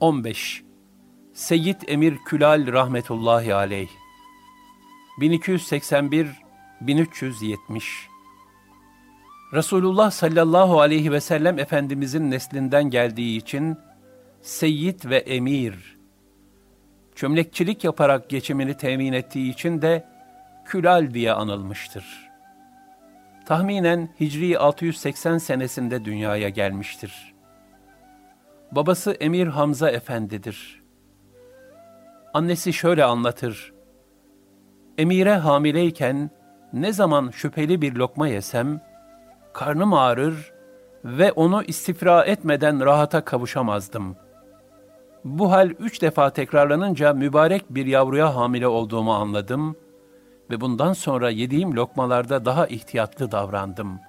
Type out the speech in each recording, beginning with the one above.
15. Seyyid Emir Külal rahmetullahi aleyh 1281 1370 Resulullah sallallahu aleyhi ve sellem Efendimizin neslinden geldiği için Seyyid ve Emir, çömlekçilik yaparak geçimini temin ettiği için de Külal diye anılmıştır. Tahminen Hicri 680 senesinde dünyaya gelmiştir. Babası Emir Hamza Efendidir. Annesi şöyle anlatır. Emire hamileyken ne zaman şüpheli bir lokma yesem, karnım ağrır ve onu istifra etmeden rahata kavuşamazdım. Bu hal üç defa tekrarlanınca mübarek bir yavruya hamile olduğumu anladım ve bundan sonra yediğim lokmalarda daha ihtiyatlı davrandım.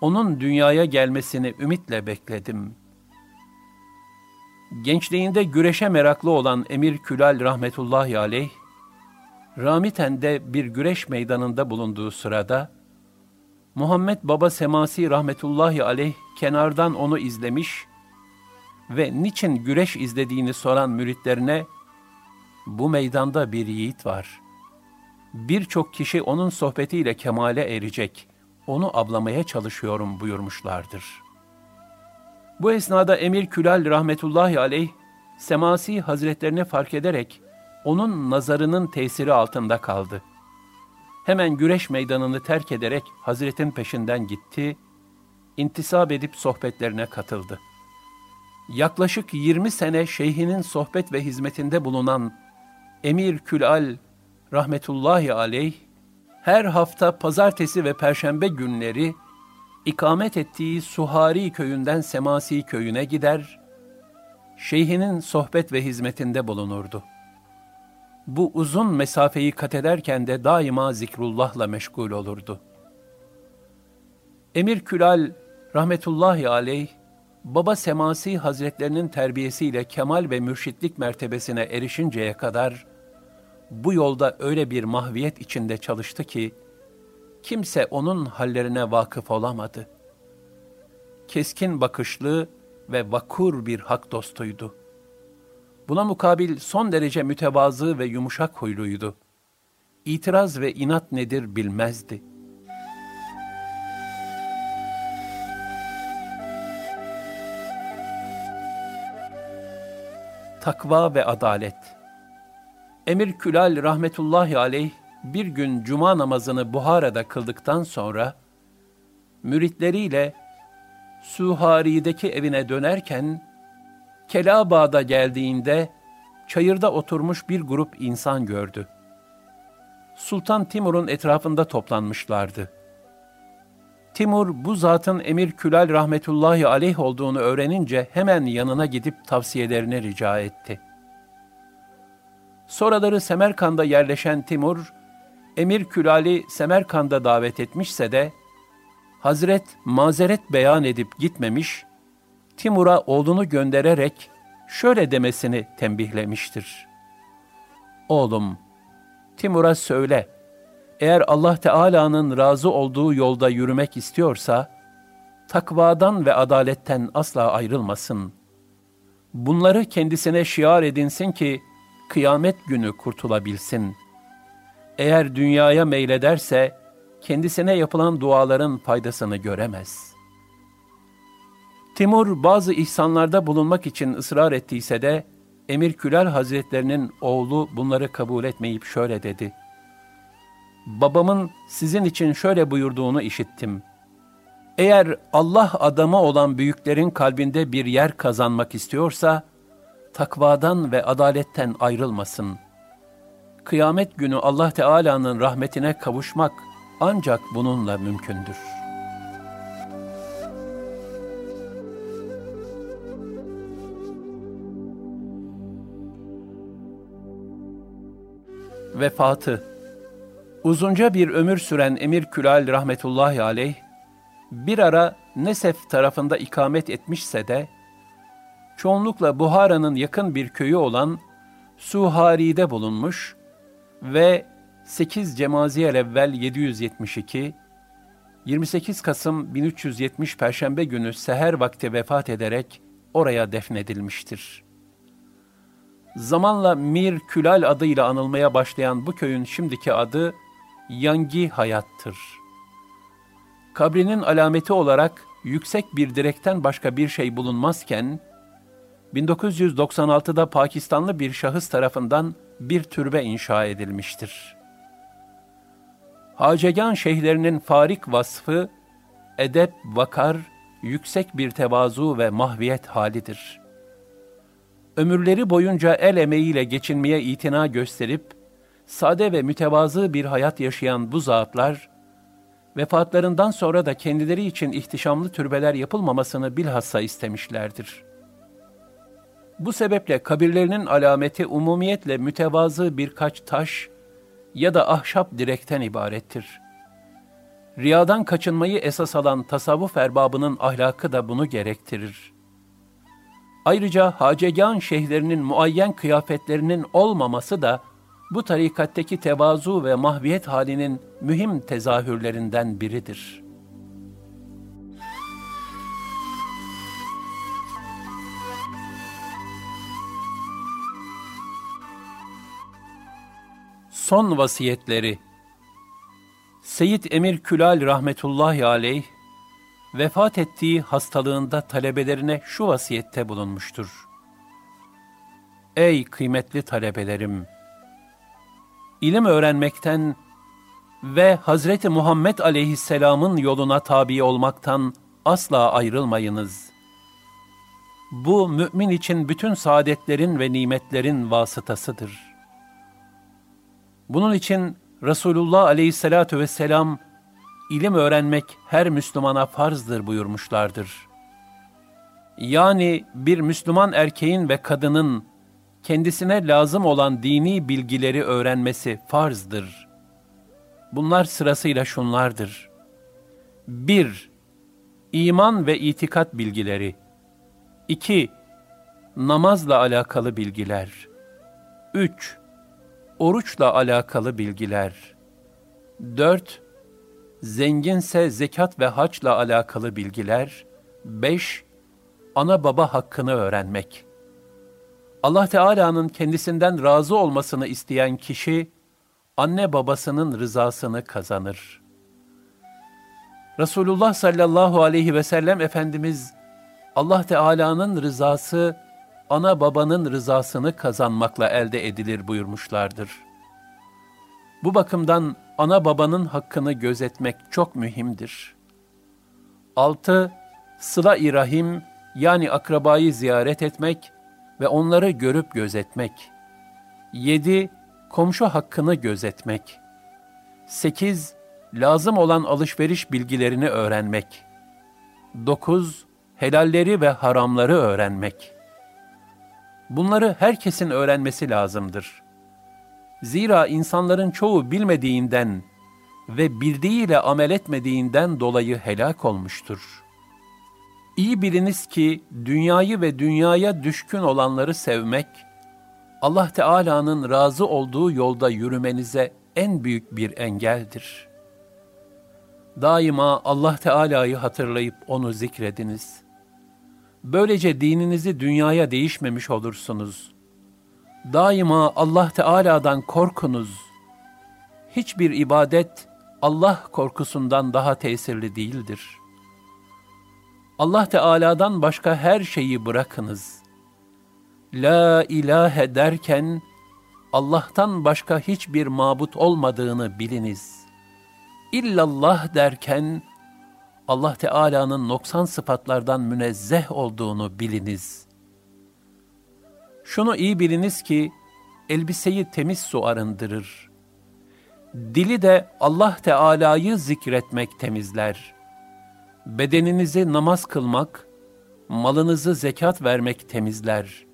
Onun dünyaya gelmesini ümitle bekledim. Gençliğinde güreşe meraklı olan Emir Külal rahmetullahi aleyh, Ramiten'de bir güreş meydanında bulunduğu sırada, Muhammed Baba Semasi rahmetullahi aleyh kenardan onu izlemiş ve niçin güreş izlediğini soran müritlerine, bu meydanda bir yiğit var. Birçok kişi onun sohbetiyle kemale erecek, onu ablamaya çalışıyorum buyurmuşlardır. Bu esnada Emir Külal rahmetullahi aleyh, Semasi hazretlerini fark ederek, onun nazarının tesiri altında kaldı. Hemen güreş meydanını terk ederek Hazret'in peşinden gitti, intisap edip sohbetlerine katıldı. Yaklaşık 20 sene şeyhinin sohbet ve hizmetinde bulunan Emir Külal rahmetullahi aleyh, her hafta pazartesi ve perşembe günleri ikamet ettiği Suhari köyünden Semasi köyüne gider, şeyhinin sohbet ve hizmetinde bulunurdu.'' bu uzun mesafeyi kat ederken de daima zikrullahla meşgul olurdu. Emir Külal rahmetullahi aleyh, Baba Semasi Hazretlerinin terbiyesiyle kemal ve mürşitlik mertebesine erişinceye kadar bu yolda öyle bir mahviyet içinde çalıştı ki kimse onun hallerine vakıf olamadı. Keskin bakışlı ve vakur bir hak dostuydu.'' Buna mukabil son derece mütevazı ve yumuşak huyluydu. İtiraz ve inat nedir bilmezdi. Takva ve adalet Emir Külal rahmetullahi aleyh bir gün cuma namazını Buhara'da kıldıktan sonra müritleriyle Suhari'deki evine dönerken Kelabağ'da geldiğinde çayırda oturmuş bir grup insan gördü. Sultan Timur'un etrafında toplanmışlardı. Timur bu zatın Emir Külal rahmetullahi aleyh olduğunu öğrenince hemen yanına gidip tavsiyelerini rica etti. Sonraları Semerkand'a yerleşen Timur, Emir Külal'i Semerkand'a davet etmişse de, Hazret mazeret beyan edip gitmemiş, Timur'a oğlunu göndererek şöyle demesini tembihlemiştir. Oğlum, Timur'a söyle, eğer Allah Teala'nın razı olduğu yolda yürümek istiyorsa, takvadan ve adaletten asla ayrılmasın. Bunları kendisine şiar edinsin ki, kıyamet günü kurtulabilsin. Eğer dünyaya meylederse, kendisine yapılan duaların faydasını göremez.'' Timur bazı ihsanlarda bulunmak için ısrar ettiyse de Emir Külal Hazretlerinin oğlu bunları kabul etmeyip şöyle dedi. Babamın sizin için şöyle buyurduğunu işittim. Eğer Allah adamı olan büyüklerin kalbinde bir yer kazanmak istiyorsa, takvadan ve adaletten ayrılmasın. Kıyamet günü Allah Teala'nın rahmetine kavuşmak ancak bununla mümkündür.'' Vefatı Uzunca bir ömür süren Emir Külal rahmetullahi aleyh, bir ara Nesef tarafında ikamet etmişse de, çoğunlukla Buhara'nın yakın bir köyü olan Suhari'de bulunmuş ve 8 Cemaziyel evvel 772, 28 Kasım 1370 Perşembe günü seher vakti vefat ederek oraya defnedilmiştir. Zamanla Mir Külal adıyla anılmaya başlayan bu köyün şimdiki adı Yangi Hayat'tır. Kabrinin alameti olarak yüksek bir direkten başka bir şey bulunmazken, 1996'da Pakistanlı bir şahıs tarafından bir türbe inşa edilmiştir. Hacegan şeyhlerinin farik vasfı, edep, vakar, yüksek bir tevazu ve mahviyet halidir. Ömürleri boyunca el emeğiyle geçinmeye itina gösterip, sade ve mütevazı bir hayat yaşayan bu zatlar, vefatlarından sonra da kendileri için ihtişamlı türbeler yapılmamasını bilhassa istemişlerdir. Bu sebeple kabirlerinin alameti umumiyetle mütevazı birkaç taş ya da ahşap direkten ibarettir. Riyadan kaçınmayı esas alan tasavvuf erbabının ahlakı da bunu gerektirir. Ayrıca hacegan şeyhlerinin muayyen kıyafetlerinin olmaması da bu tarikatteki tevazu ve mahviyet halinin mühim tezahürlerinden biridir. Son vasiyetleri Seyyid Emir Külal rahmetullahi aleyh, vefat ettiği hastalığında talebelerine şu vasiyette bulunmuştur. Ey kıymetli talebelerim! ilim öğrenmekten ve Hazreti Muhammed aleyhisselamın yoluna tabi olmaktan asla ayrılmayınız. Bu mümin için bütün saadetlerin ve nimetlerin vasıtasıdır. Bunun için Resulullah aleyhissalatu vesselam ilim öğrenmek her Müslümana farzdır buyurmuşlardır. Yani bir Müslüman erkeğin ve kadının kendisine lazım olan dini bilgileri öğrenmesi farzdır. Bunlar sırasıyla şunlardır. 1. İman ve itikat bilgileri. 2. Namazla alakalı bilgiler. 3. Oruçla alakalı bilgiler. 4. Zenginse zekat ve haçla alakalı bilgiler. 5. Ana baba hakkını öğrenmek. Allah Teala'nın kendisinden razı olmasını isteyen kişi, anne babasının rızasını kazanır. Resulullah sallallahu aleyhi ve sellem Efendimiz, Allah Teala'nın rızası, ana babanın rızasını kazanmakla elde edilir buyurmuşlardır. Bu bakımdan ana babanın hakkını gözetmek çok mühimdir. 6. Sıla-i Rahim yani akrabayı ziyaret etmek, ve onları görüp gözetmek. 7. Komşu hakkını gözetmek. 8. Lazım olan alışveriş bilgilerini öğrenmek. 9. Helalleri ve haramları öğrenmek. Bunları herkesin öğrenmesi lazımdır. Zira insanların çoğu bilmediğinden ve bildiğiyle amel etmediğinden dolayı helak olmuştur.'' İyi biliniz ki dünyayı ve dünyaya düşkün olanları sevmek, Allah Teala'nın razı olduğu yolda yürümenize en büyük bir engeldir. Daima Allah Teala'yı hatırlayıp onu zikrediniz. Böylece dininizi dünyaya değişmemiş olursunuz. Daima Allah Teala'dan korkunuz. Hiçbir ibadet Allah korkusundan daha tesirli değildir.'' Allah Teala'dan başka her şeyi bırakınız. La ilahe derken Allah'tan başka hiçbir mabut olmadığını biliniz. İllallah derken Allah Teala'nın noksan sıfatlardan münezzeh olduğunu biliniz. Şunu iyi biliniz ki elbiseyi temiz su arındırır. Dili de Allah Teala'yı zikretmek temizler.'' Bedeninizi namaz kılmak, malınızı zekat vermek temizler.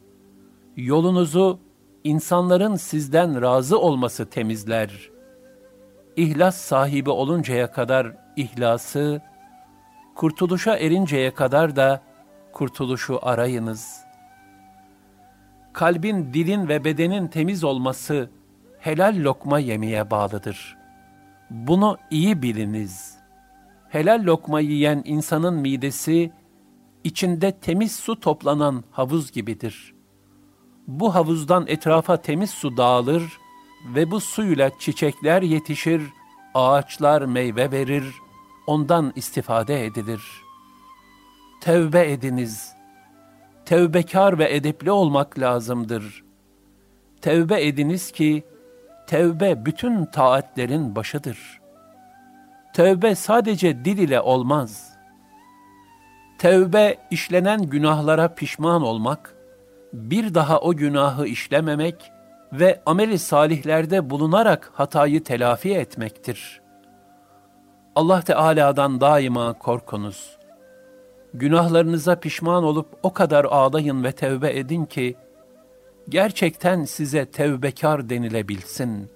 Yolunuzu insanların sizden razı olması temizler. İhlas sahibi oluncaya kadar ihlası, kurtuluşa erinceye kadar da kurtuluşu arayınız. Kalbin, dilin ve bedenin temiz olması helal lokma yemeye bağlıdır. Bunu iyi biliniz.'' helal lokma yiyen insanın midesi içinde temiz su toplanan havuz gibidir. Bu havuzdan etrafa temiz su dağılır ve bu suyla çiçekler yetişir, ağaçlar meyve verir, ondan istifade edilir. Tevbe ediniz. Tevbekar ve edepli olmak lazımdır. Tevbe ediniz ki, tevbe bütün taatlerin başıdır. Tevbe sadece dil ile olmaz.'' Tevbe işlenen günahlara pişman olmak, bir daha o günahı işlememek ve ameli salihlerde bulunarak hatayı telafi etmektir. Allah Teala'dan daima korkunuz. Günahlarınıza pişman olup o kadar ağlayın ve tevbe edin ki, gerçekten size tevbekar denilebilsin.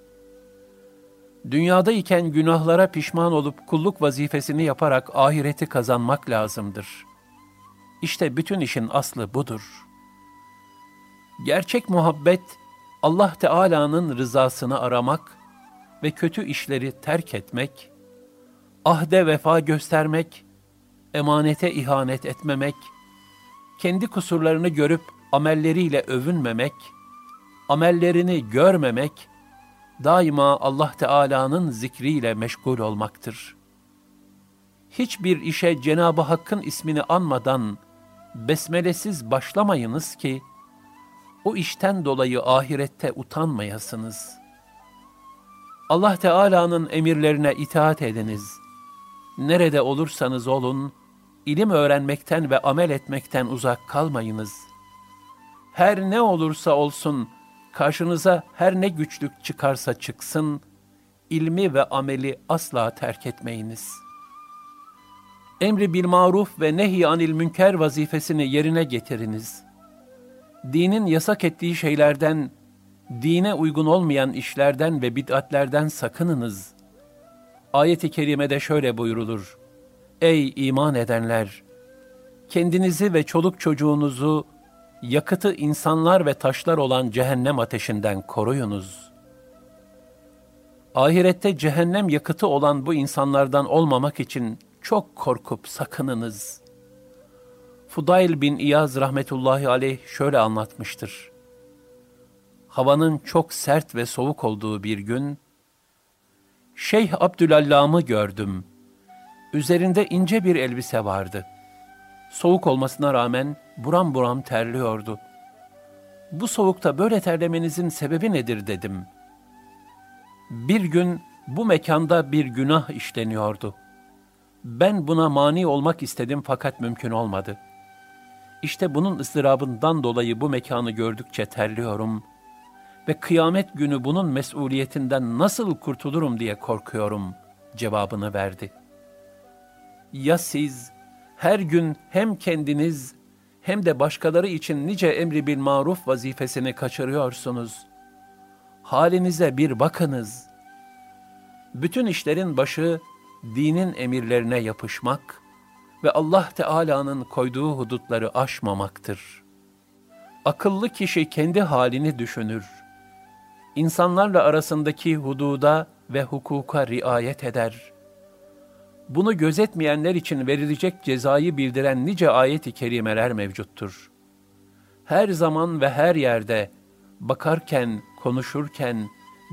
Dünyadayken günahlara pişman olup kulluk vazifesini yaparak ahireti kazanmak lazımdır.'' İşte bütün işin aslı budur. Gerçek muhabbet, Allah Teala'nın rızasını aramak ve kötü işleri terk etmek, ahde vefa göstermek, emanete ihanet etmemek, kendi kusurlarını görüp amelleriyle övünmemek, amellerini görmemek, daima Allah Teala'nın zikriyle meşgul olmaktır. Hiçbir işe Cenab-ı Hakk'ın ismini anmadan, besmelesiz başlamayınız ki, o işten dolayı ahirette utanmayasınız. Allah Teala'nın emirlerine itaat ediniz. Nerede olursanız olun, ilim öğrenmekten ve amel etmekten uzak kalmayınız. Her ne olursa olsun, karşınıza her ne güçlük çıkarsa çıksın, ilmi ve ameli asla terk etmeyiniz.'' emri bil maruf ve nehy anil münker vazifesini yerine getiriniz. Dinin yasak ettiği şeylerden, dine uygun olmayan işlerden ve bid'atlerden sakınınız. Ayet-i kerimede şöyle buyurulur. Ey iman edenler! Kendinizi ve çoluk çocuğunuzu yakıtı insanlar ve taşlar olan cehennem ateşinden koruyunuz. Ahirette cehennem yakıtı olan bu insanlardan olmamak için çok korkup sakınınız. Fudayl bin İyaz rahmetullahi aleyh şöyle anlatmıştır. Havanın çok sert ve soğuk olduğu bir gün, Şeyh Abdülallam'ı gördüm. Üzerinde ince bir elbise vardı. Soğuk olmasına rağmen buram buram terliyordu. Bu soğukta böyle terlemenizin sebebi nedir dedim. Bir gün bu mekanda bir günah işleniyordu.'' Ben buna mani olmak istedim fakat mümkün olmadı. İşte bunun ıstırabından dolayı bu mekanı gördükçe terliyorum ve kıyamet günü bunun mesuliyetinden nasıl kurtulurum diye korkuyorum cevabını verdi. Ya siz her gün hem kendiniz hem de başkaları için nice emri bil maruf vazifesini kaçırıyorsunuz. Halinize bir bakınız. Bütün işlerin başı dinin emirlerine yapışmak ve Allah Teala'nın koyduğu hudutları aşmamaktır. Akıllı kişi kendi halini düşünür. İnsanlarla arasındaki hududa ve hukuka riayet eder. Bunu gözetmeyenler için verilecek cezayı bildiren nice ayet-i kerimeler mevcuttur. Her zaman ve her yerde bakarken, konuşurken,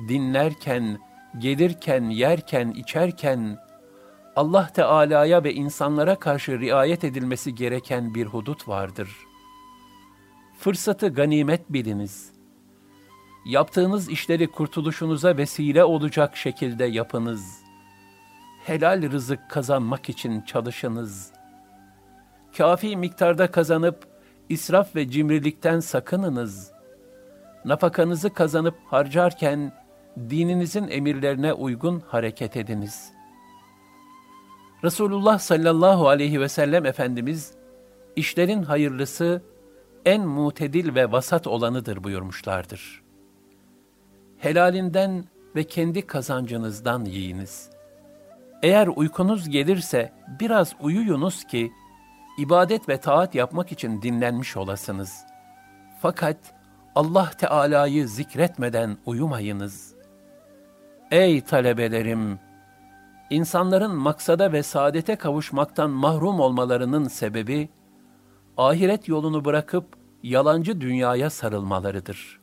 dinlerken, gelirken, yerken, içerken, Allah Teala'ya ve insanlara karşı riayet edilmesi gereken bir hudut vardır. Fırsatı ganimet biliniz. Yaptığınız işleri kurtuluşunuza vesile olacak şekilde yapınız. Helal rızık kazanmak için çalışınız. Kafi miktarda kazanıp israf ve cimrilikten sakınınız. Nafakanızı kazanıp harcarken dininizin emirlerine uygun hareket ediniz.'' Resulullah sallallahu aleyhi ve sellem Efendimiz, işlerin hayırlısı en mutedil ve vasat olanıdır buyurmuşlardır. Helalinden ve kendi kazancınızdan yiyiniz. Eğer uykunuz gelirse biraz uyuyunuz ki, ibadet ve taat yapmak için dinlenmiş olasınız. Fakat Allah Teala'yı zikretmeden uyumayınız. Ey talebelerim! insanların maksada ve saadete kavuşmaktan mahrum olmalarının sebebi, ahiret yolunu bırakıp yalancı dünyaya sarılmalarıdır.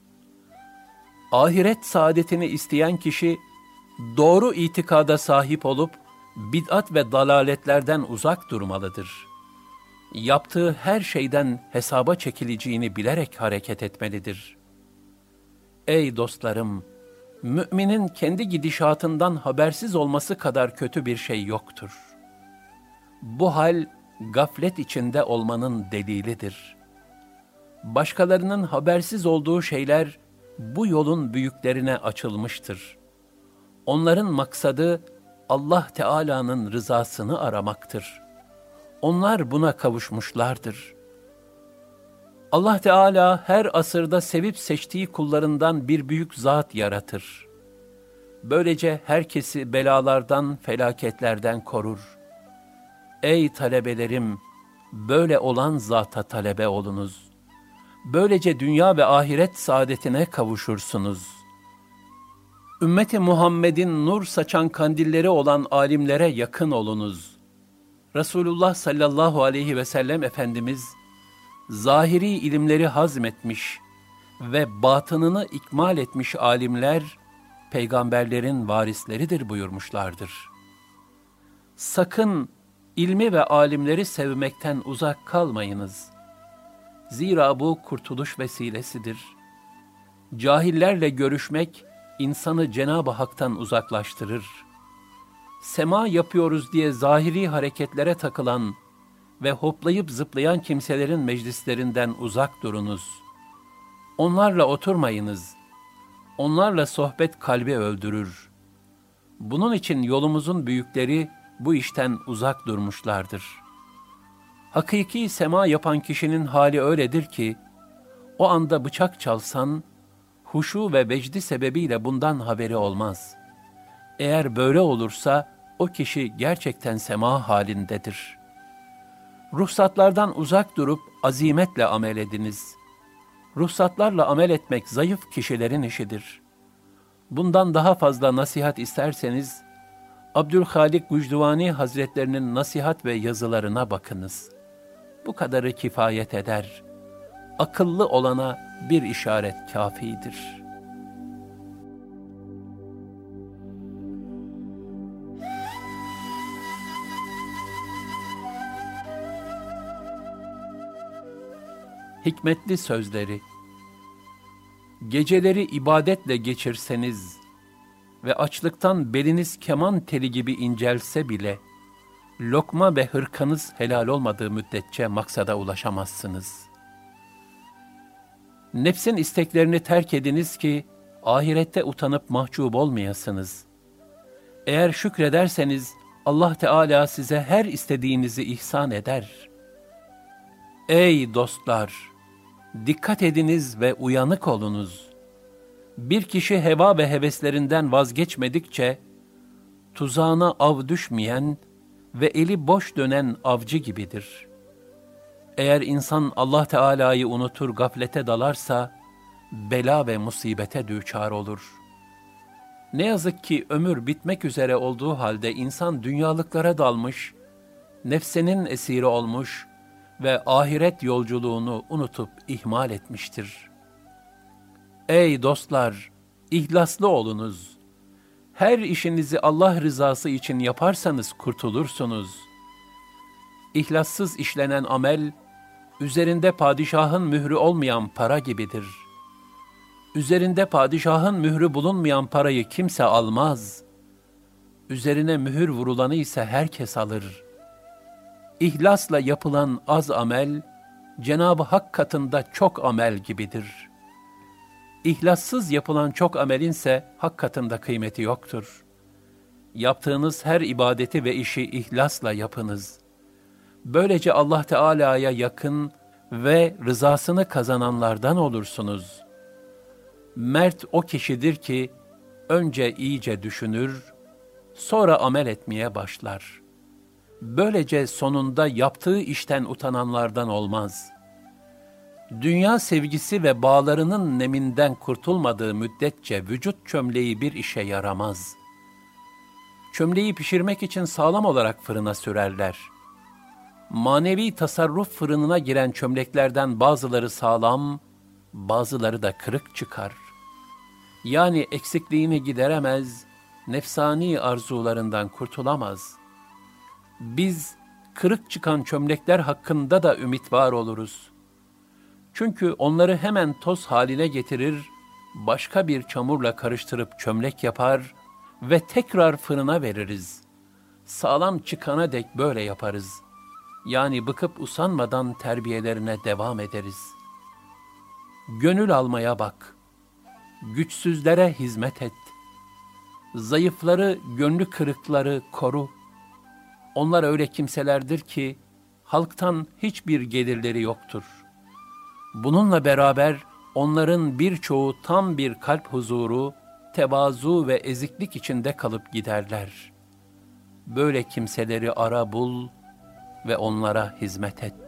Ahiret saadetini isteyen kişi doğru itikada sahip olup bid'at ve dalaletlerden uzak durmalıdır. Yaptığı her şeyden hesaba çekileceğini bilerek hareket etmelidir. Ey dostlarım! Müminin kendi gidişatından habersiz olması kadar kötü bir şey yoktur. Bu hal, gaflet içinde olmanın delilidir. Başkalarının habersiz olduğu şeyler, bu yolun büyüklerine açılmıştır. Onların maksadı, Allah Teala'nın rızasını aramaktır. Onlar buna kavuşmuşlardır. Allah Teala her asırda sevip seçtiği kullarından bir büyük zat yaratır. Böylece herkesi belalardan, felaketlerden korur. Ey talebelerim, böyle olan zata talebe olunuz. Böylece dünya ve ahiret saadetine kavuşursunuz.'' Ümmeti Muhammed'in nur saçan kandilleri olan alimlere yakın olunuz. Resulullah sallallahu aleyhi ve sellem Efendimiz, zahiri ilimleri hazmetmiş ve batınını ikmal etmiş alimler, peygamberlerin varisleridir buyurmuşlardır. Sakın ilmi ve alimleri sevmekten uzak kalmayınız. Zira bu kurtuluş vesilesidir. Cahillerle görüşmek, insanı Cenab-ı Hak'tan uzaklaştırır. Sema yapıyoruz diye zahiri hareketlere takılan ve hoplayıp zıplayan kimselerin meclislerinden uzak durunuz. Onlarla oturmayınız. Onlarla sohbet kalbi öldürür. Bunun için yolumuzun büyükleri bu işten uzak durmuşlardır. Hakiki sema yapan kişinin hali öyledir ki, o anda bıçak çalsan, huşu ve vecdi sebebiyle bundan haberi olmaz. Eğer böyle olursa o kişi gerçekten sema halindedir. Ruhsatlardan uzak durup azimetle amel ediniz. Ruhsatlarla amel etmek zayıf kişilerin işidir. Bundan daha fazla nasihat isterseniz, Abdülhalik Gücduvani Hazretlerinin nasihat ve yazılarına bakınız. Bu kadarı kifayet eder. Akıllı olana bir işaret kafidir. Hikmetli sözleri Geceleri ibadetle geçirseniz ve açlıktan beliniz keman teli gibi incelse bile, lokma ve hırkanız helal olmadığı müddetçe maksada ulaşamazsınız.'' Nefsin isteklerini terk ediniz ki ahirette utanıp mahcup olmayasınız. Eğer şükrederseniz Allah Teala size her istediğinizi ihsan eder. Ey dostlar! Dikkat ediniz ve uyanık olunuz. Bir kişi heva ve heveslerinden vazgeçmedikçe, tuzağına av düşmeyen ve eli boş dönen avcı gibidir.'' Eğer insan Allah Teala'yı unutur gaflete dalarsa, bela ve musibete düçar olur. Ne yazık ki ömür bitmek üzere olduğu halde insan dünyalıklara dalmış, nefsenin esiri olmuş ve ahiret yolculuğunu unutup ihmal etmiştir. Ey dostlar, ihlaslı olunuz. Her işinizi Allah rızası için yaparsanız kurtulursunuz. İhlassız işlenen amel, üzerinde padişahın mührü olmayan para gibidir. Üzerinde padişahın mührü bulunmayan parayı kimse almaz. Üzerine mühür vurulanı ise herkes alır. İhlasla yapılan az amel, Cenab-ı Hak katında çok amel gibidir. İhlassız yapılan çok amelin ise Hak katında kıymeti yoktur. Yaptığınız her ibadeti ve işi ihlasla yapınız.'' Böylece Allah Teala'ya yakın ve rızasını kazananlardan olursunuz. Mert o kişidir ki önce iyice düşünür, sonra amel etmeye başlar. Böylece sonunda yaptığı işten utananlardan olmaz. Dünya sevgisi ve bağlarının neminden kurtulmadığı müddetçe vücut çömleği bir işe yaramaz. Çömleği pişirmek için sağlam olarak fırına sürerler.'' manevi tasarruf fırınına giren çömleklerden bazıları sağlam, bazıları da kırık çıkar. Yani eksikliğini gideremez, nefsani arzularından kurtulamaz. Biz kırık çıkan çömlekler hakkında da ümit var oluruz. Çünkü onları hemen toz haline getirir, başka bir çamurla karıştırıp çömlek yapar ve tekrar fırına veririz. Sağlam çıkana dek böyle yaparız. Yani bıkıp usanmadan terbiyelerine devam ederiz. Gönül almaya bak. Güçsüzlere hizmet et. Zayıfları, gönlü kırıkları koru. Onlar öyle kimselerdir ki halktan hiçbir gelirleri yoktur. Bununla beraber onların birçoğu tam bir kalp huzuru, tevazu ve eziklik içinde kalıp giderler. Böyle kimseleri ara bul ve onlara hizmet et.''